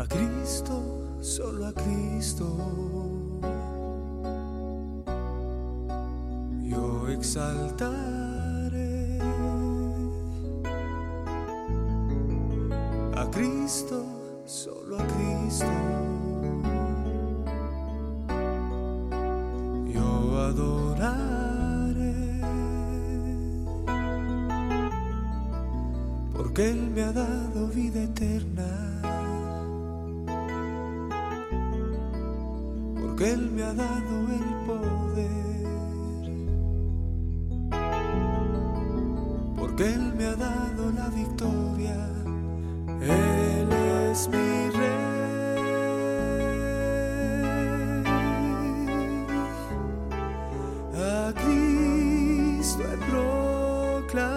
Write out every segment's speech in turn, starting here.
A Cristo, solo a Cristo. Yo exaltaré a Cristo, solo a Cristo. Yo adoraré porque Él me ha dado vida eterna. Porque Él me ha dado el poder. Porque Él me ha dado la victoria. Él es mi rey. Cristo he proclamado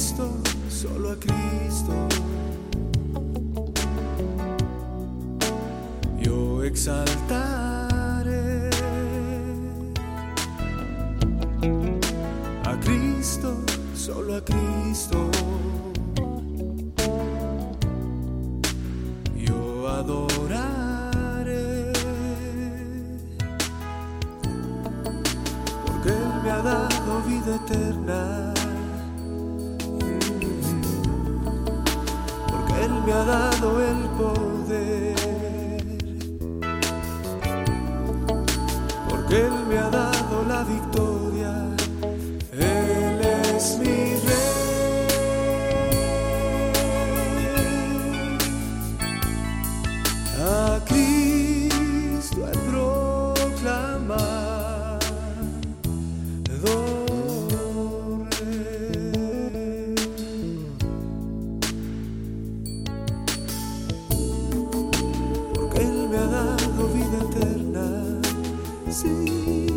Cristo, solo a Cristo. Yo exaltaré a Cristo, solo a Cristo. Yo adoraré porque Él me ha dado vida eterna. me ha dado el poder, porque Él me ha dado la victoria, Él es mi vida eterna. Sí.